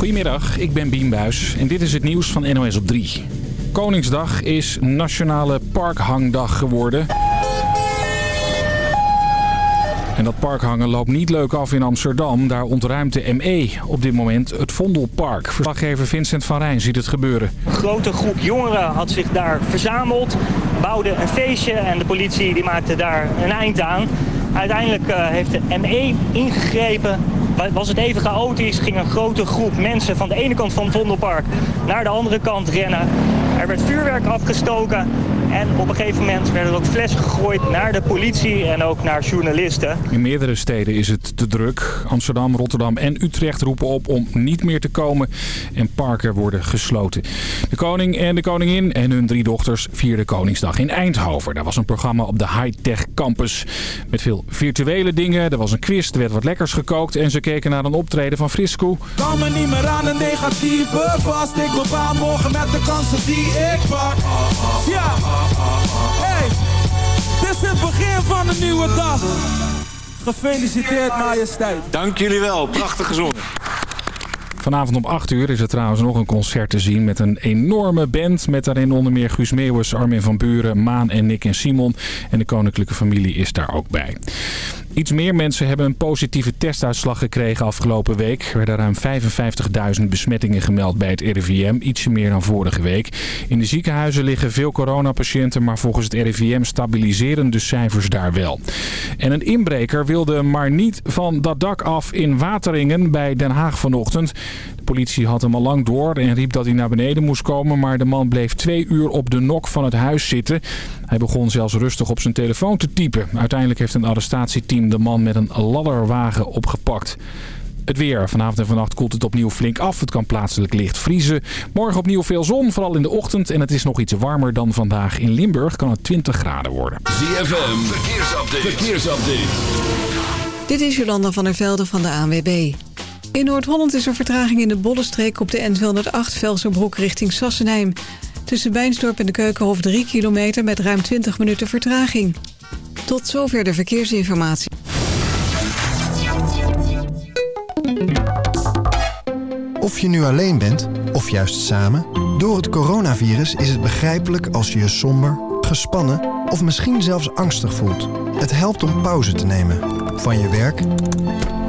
Goedemiddag, ik ben Buijs en dit is het nieuws van NOS op 3. Koningsdag is Nationale Parkhangdag geworden. En dat parkhangen loopt niet leuk af in Amsterdam. Daar ontruimt de ME op dit moment het Vondelpark. Verslaggever Vincent van Rijn ziet het gebeuren. Een grote groep jongeren had zich daar verzameld, bouwde een feestje en de politie die maakte daar een eind aan. Uiteindelijk uh, heeft de ME ingegrepen. Was het even chaotisch, ging een grote groep mensen van de ene kant van het Vondelpark naar de andere kant rennen. Er werd vuurwerk afgestoken en op een gegeven moment werden er ook flessen gegooid naar de politie en ook naar journalisten. In meerdere steden is het te druk. Amsterdam, Rotterdam en Utrecht roepen op om niet meer te komen en parken worden gesloten. De koning en de koningin en hun drie dochters vierden Koningsdag in Eindhoven. Daar was een programma op de High-Tech Campus met veel virtuele dingen. Er was een quiz, er werd wat lekkers gekookt en ze keken naar een optreden van Frisco. Me niet meer aan een negatieve vast. Ik bepaal morgen met de kansen die ik pak. Ja, hey, dit is het begin van een nieuwe dag. Gefeliciteerd majesteit. Dank jullie wel, prachtig gezongen. Vanavond om 8 uur is er trouwens nog een concert te zien met een enorme band. Met daarin onder meer Guus Meeuwis, Armin van Buren, Maan en Nick en Simon. En de koninklijke familie is daar ook bij. Iets meer mensen hebben een positieve testuitslag gekregen afgelopen week. Er werden ruim 55.000 besmettingen gemeld bij het RIVM, ietsje meer dan vorige week. In de ziekenhuizen liggen veel coronapatiënten, maar volgens het RIVM stabiliseren de cijfers daar wel. En een inbreker wilde maar niet van dat dak af in Wateringen bij Den Haag vanochtend. De politie had hem al lang door en riep dat hij naar beneden moest komen, maar de man bleef twee uur op de nok van het huis zitten. Hij begon zelfs rustig op zijn telefoon te typen. Uiteindelijk heeft een arrestatieteam de man met een ladderwagen opgepakt. Het weer. Vanavond en vannacht koelt het opnieuw flink af. Het kan plaatselijk licht vriezen. Morgen opnieuw veel zon, vooral in de ochtend. En het is nog iets warmer dan vandaag. In Limburg kan het 20 graden worden. ZFM, verkeersupdate. verkeersupdate. Dit is Jolanda van der Velde van de ANWB. In Noord-Holland is er vertraging in de Bollenstreek op de N208 Velserbroek richting Sassenheim. Tussen Bijnsdorp en de Keukenhof 3 kilometer met ruim 20 minuten vertraging. Tot zover de verkeersinformatie. Of je nu alleen bent, of juist samen... door het coronavirus is het begrijpelijk als je je somber, gespannen... of misschien zelfs angstig voelt. Het helpt om pauze te nemen. Van je werk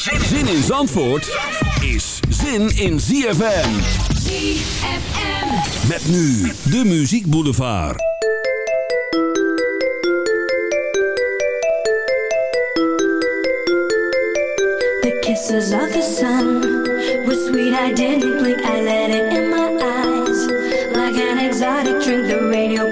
Zin in Zandvoort is zin in ZFM. ZFM. Met nu de Muziek Boulevard. The kisses of the sun were sweet. I didn't blink. I let it in my eyes. Like an exotic drink, the radio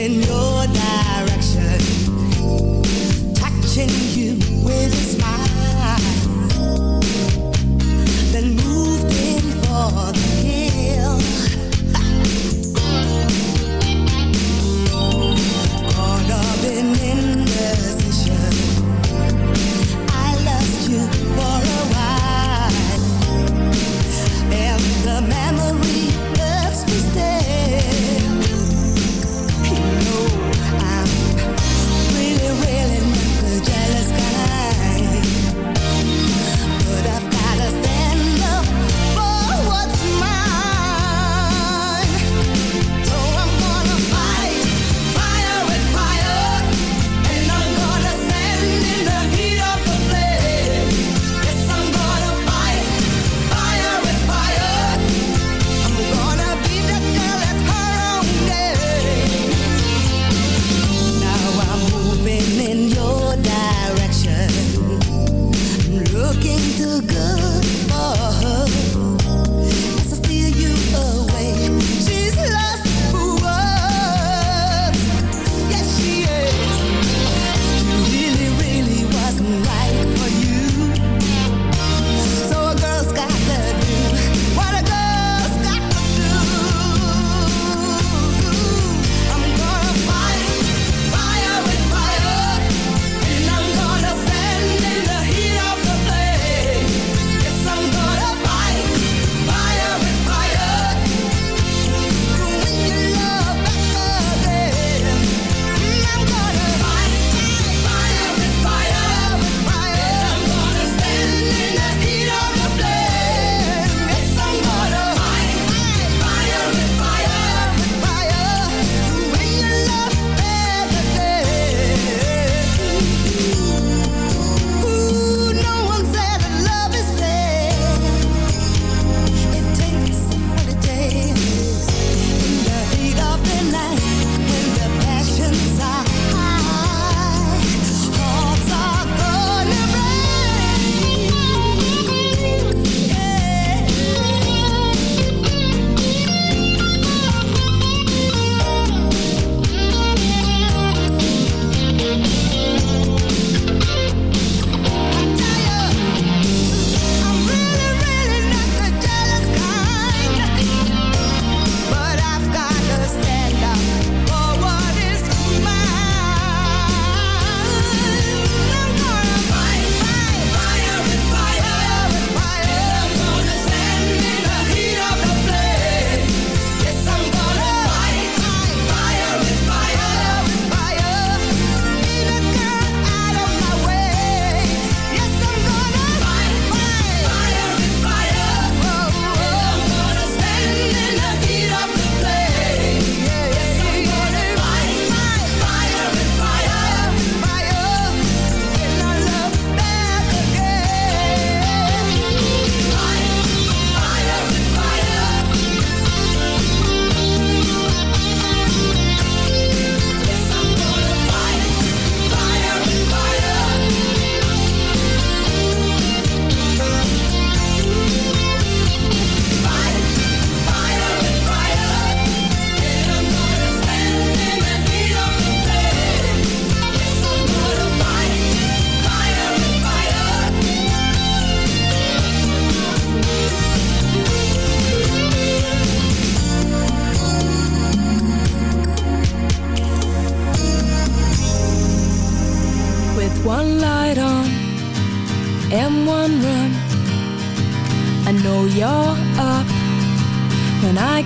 en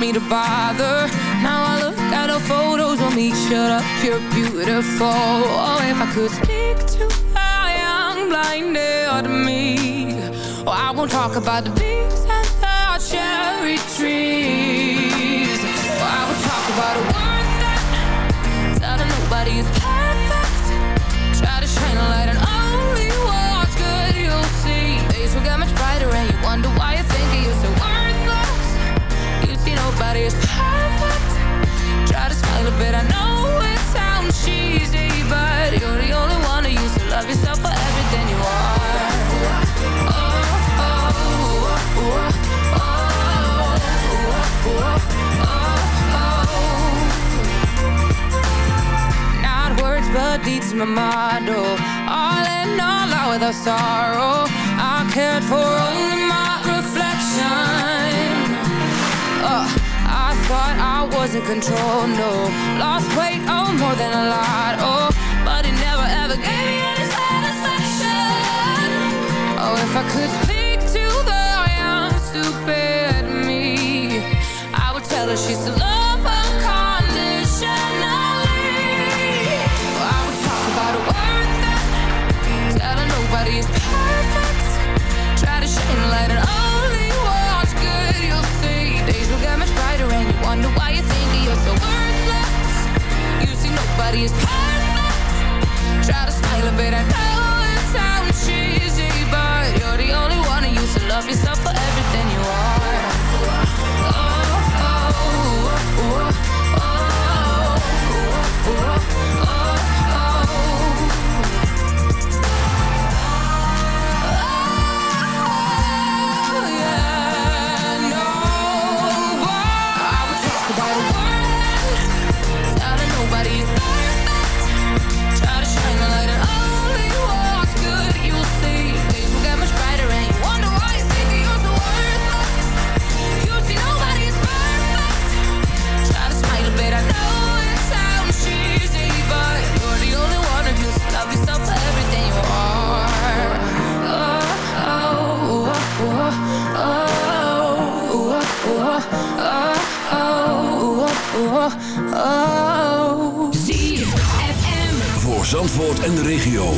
me to bother. Now I look at the photos of me. Shut up, you're beautiful. Oh, if I could speak to a young blinded me. Oh, I won't talk about the bees and the cherry trees en de regio.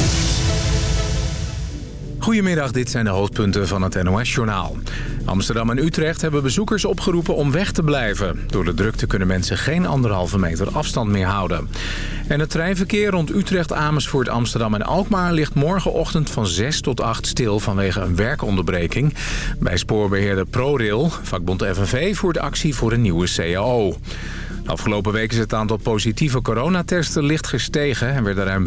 Goedemiddag, dit zijn de hoofdpunten van het NOS-journaal. Amsterdam en Utrecht hebben bezoekers opgeroepen om weg te blijven. Door de drukte kunnen mensen geen anderhalve meter afstand meer houden. En het treinverkeer rond Utrecht, Amersfoort, Amsterdam en Alkmaar... ligt morgenochtend van 6 tot 8 stil vanwege een werkonderbreking. Bij spoorbeheerder ProRail, vakbond FNV, voert actie voor een nieuwe CAO. Afgelopen week is het aantal positieve coronatesten licht gestegen... en werden ruim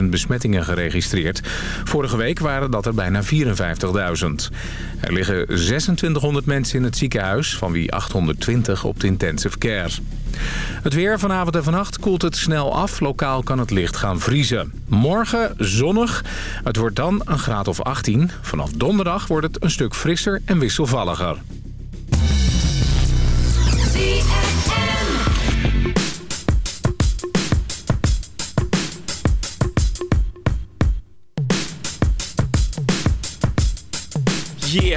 55.000 besmettingen geregistreerd. Vorige week waren dat er bijna 54.000. Er liggen 2600 mensen in het ziekenhuis, van wie 820 op de intensive care. Het weer vanavond en vannacht koelt het snel af. Lokaal kan het licht gaan vriezen. Morgen zonnig. Het wordt dan een graad of 18. Vanaf donderdag wordt het een stuk frisser en wisselvalliger. Yeah,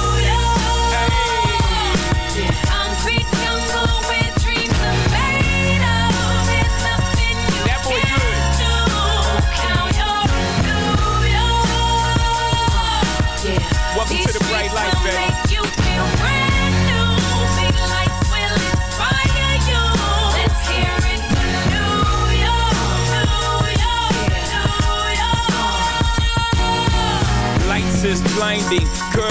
me. Girl,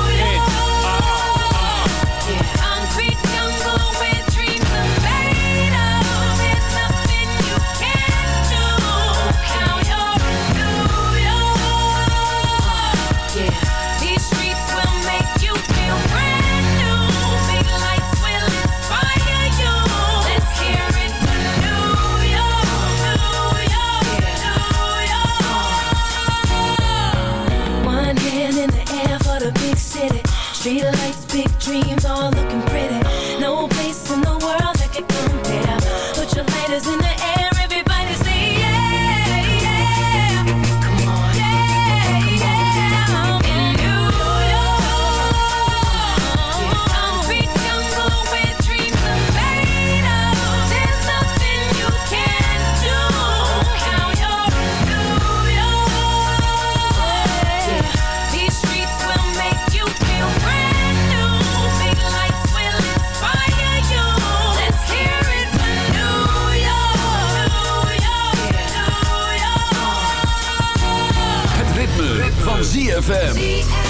ZFM.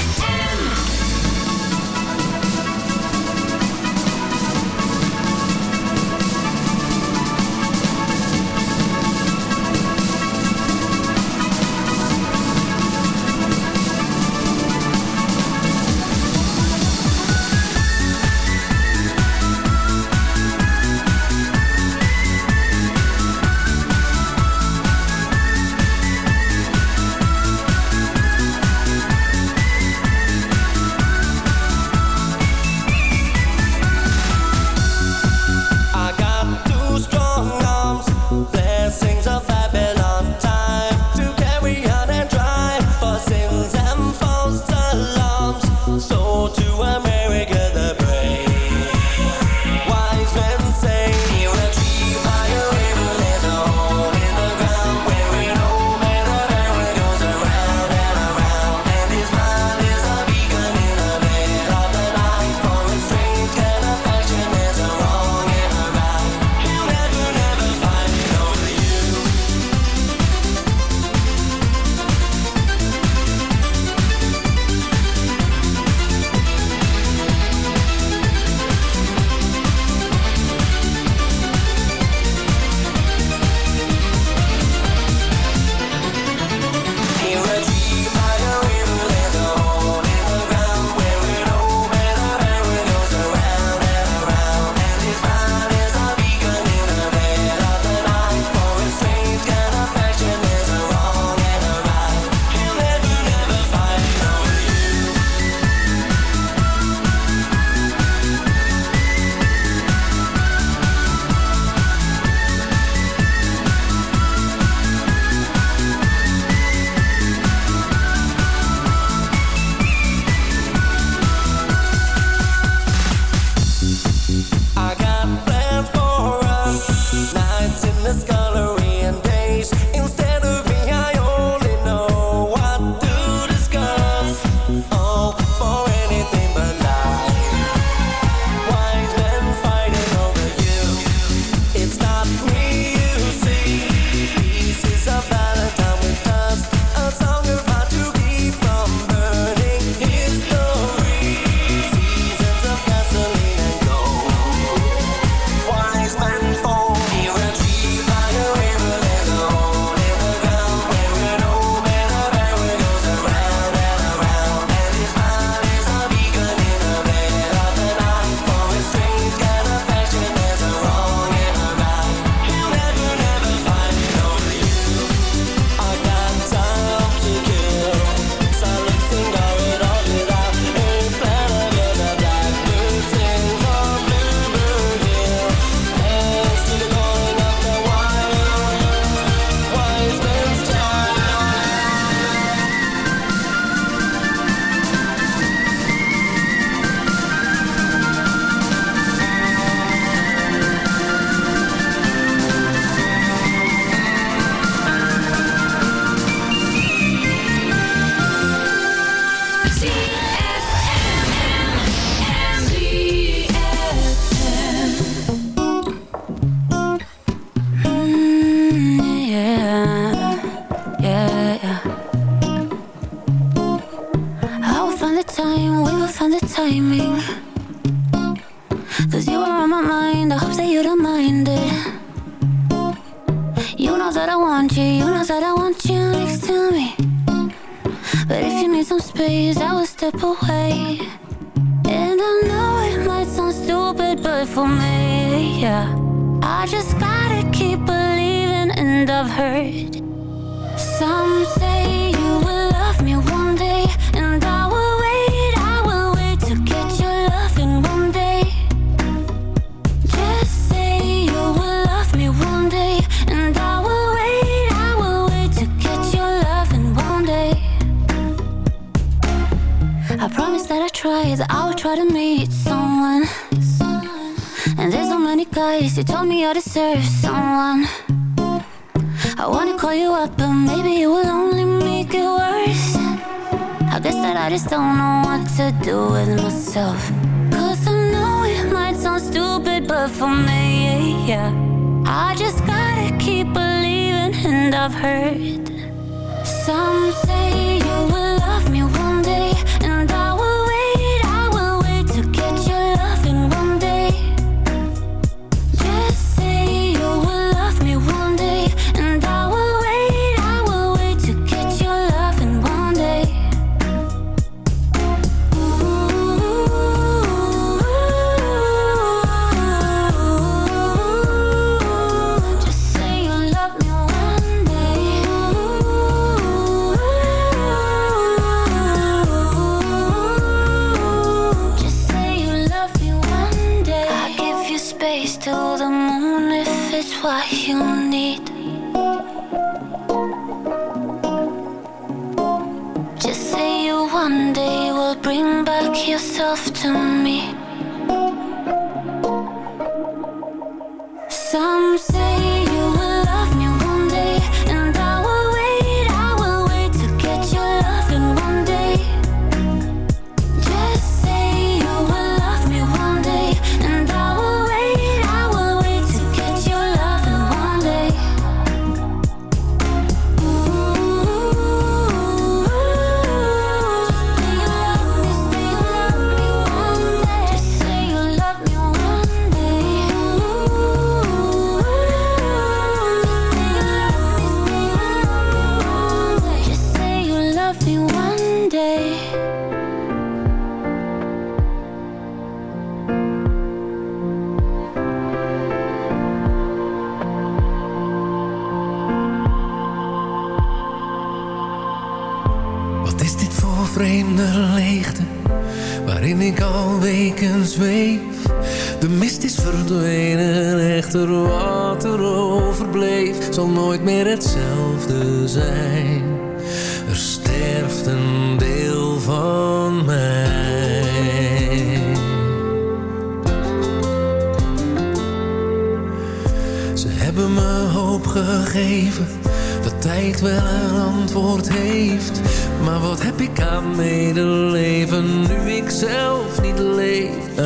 yourself to me.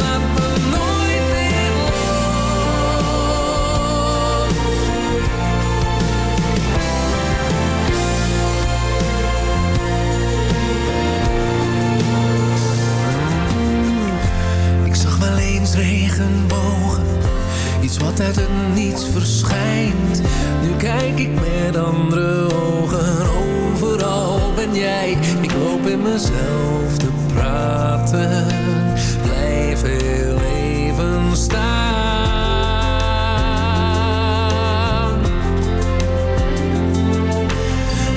Laat me nooit meer. Ik zag wel eens regenbogen, iets wat uit het niets verschijnt. Nu kijk ik met andere ogen. Overal ben jij, ik loop in mezelf te praten veel even staan.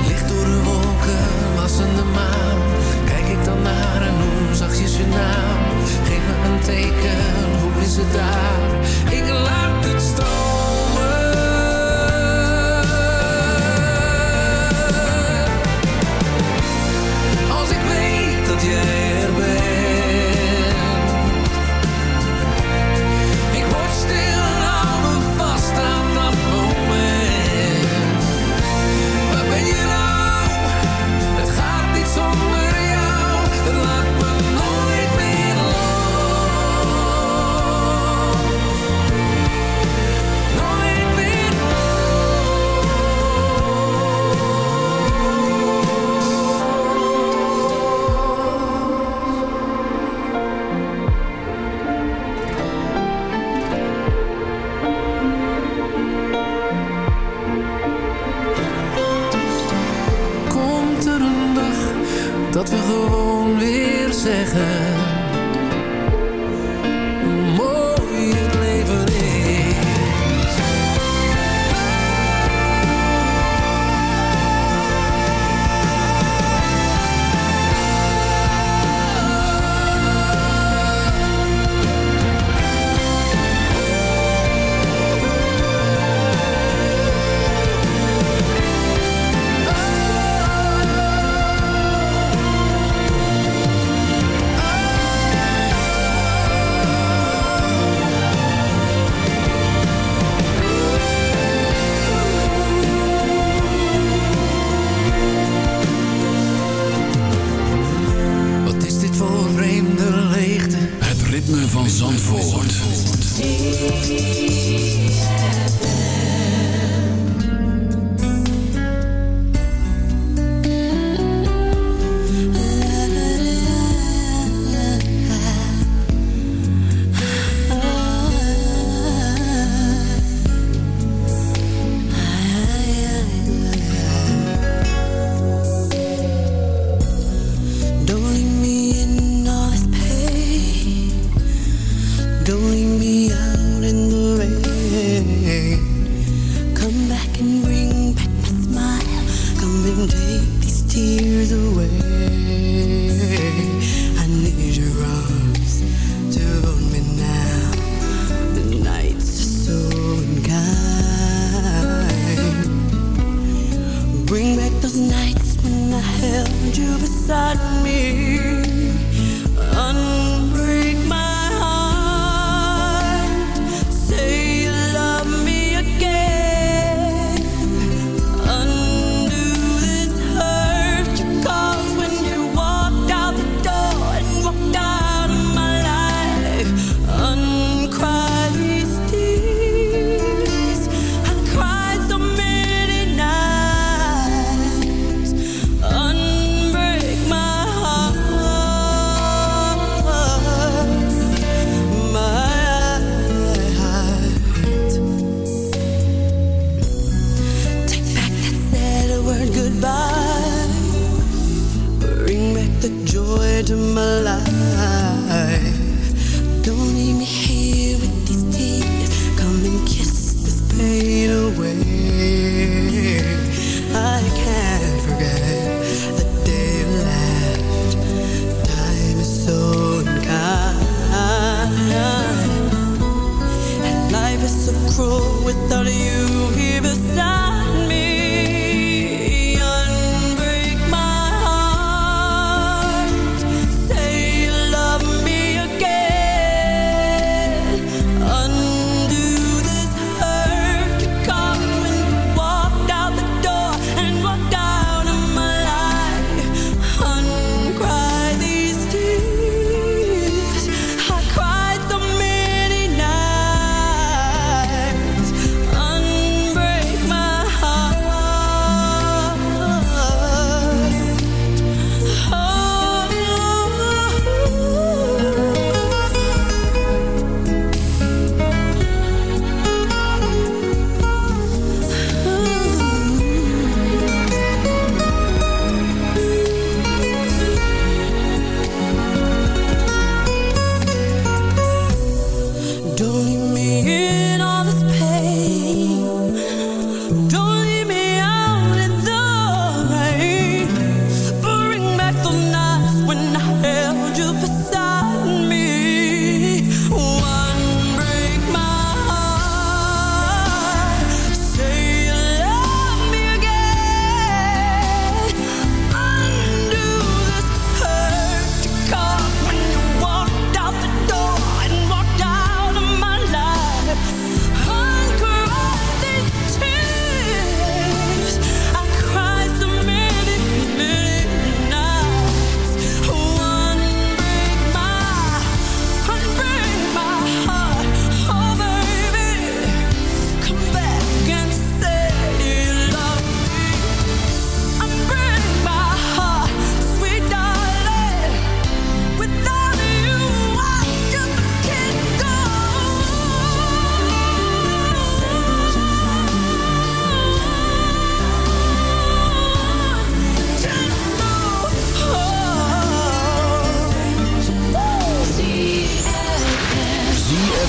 Licht door de wolken, wassende de maan. Kijk ik dan naar en noem zachtjes je naam. Geef me een teken, hoe is het daar?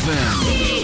ZFM.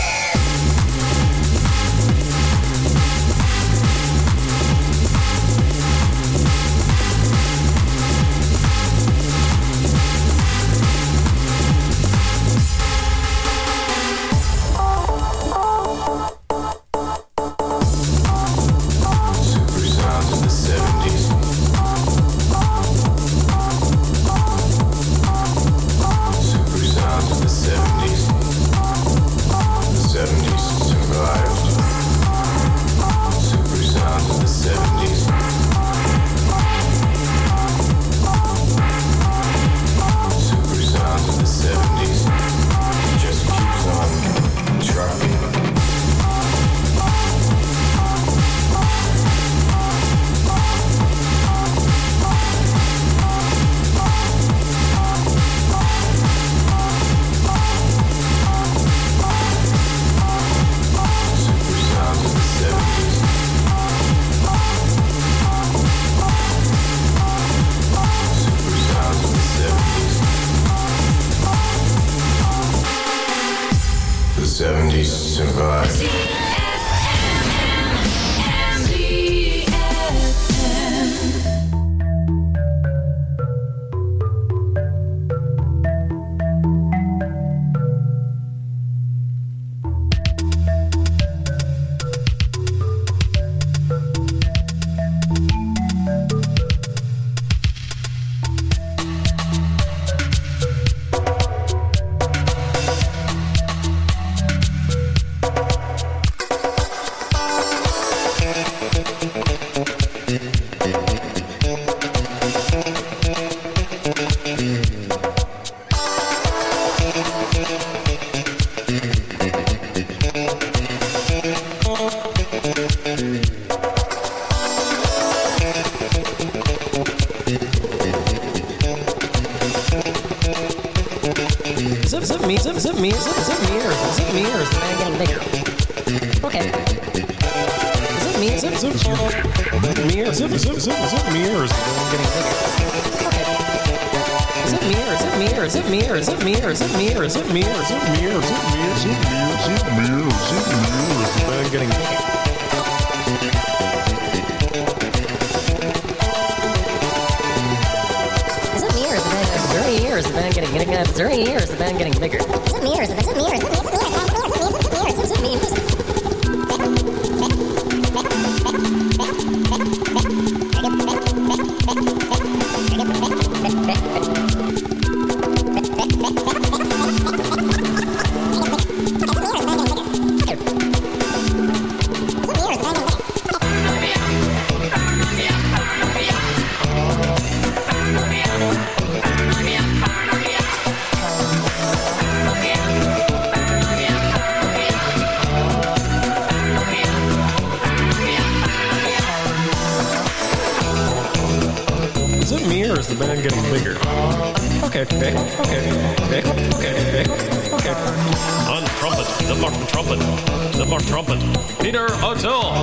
Peter O'Toole.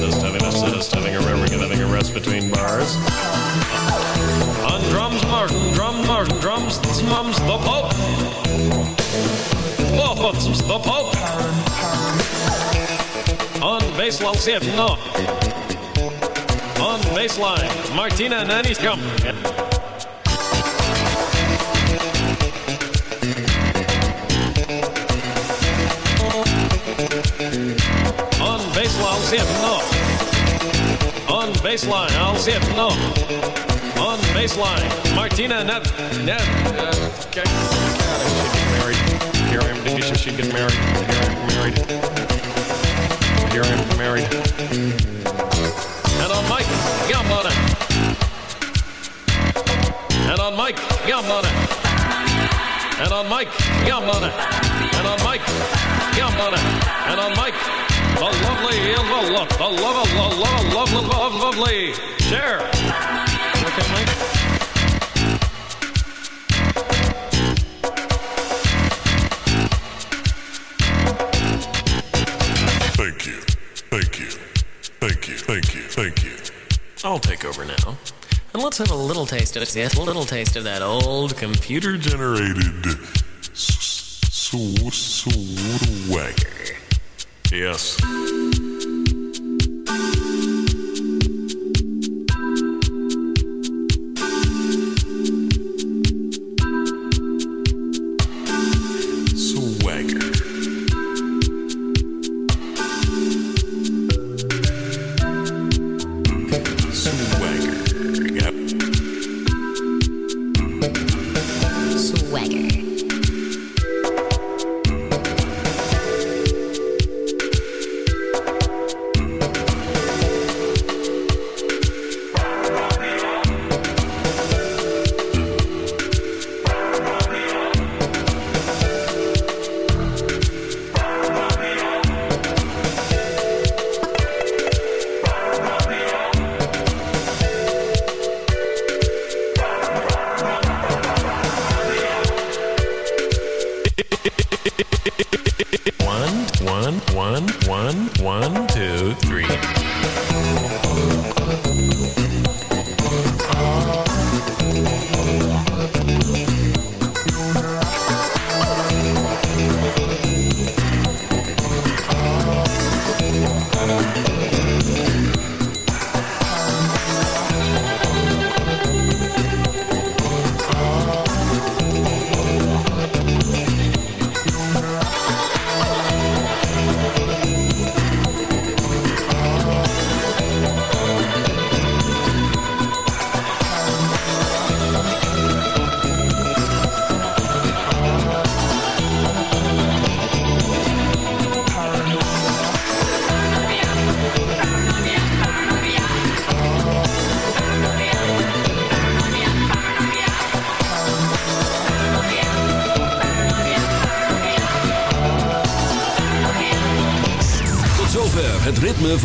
Just having a sit, just having a rest, having a rest between bars. On drums, Martin, Drum, Martin, drums, mums, the Pope. Oh, Lofts, the Pope. On bass, Lalsiet, no. On baseline, Martina Naniskamp. It, no. On baseline, I'll it, no. On baseline, Martina Net. Net. Uh, okay. God, I should married. Here I am. Did you should get married? Here I am married. Here I am married. And on Mike Gambona. And on Mike Gambona. And on Mike Gambona. And on Mike Gambona. And on Mike. The lovely, the love, the love, the love, love, love, love, lovely. Okay, Mike. Thank you. Thank you. Thank you. Thank you. Thank you. I'll take over now. And let's have a little taste of it. Yes, a little taste of that old computer Generated. Swagger. Yes. Swagger. Swagger.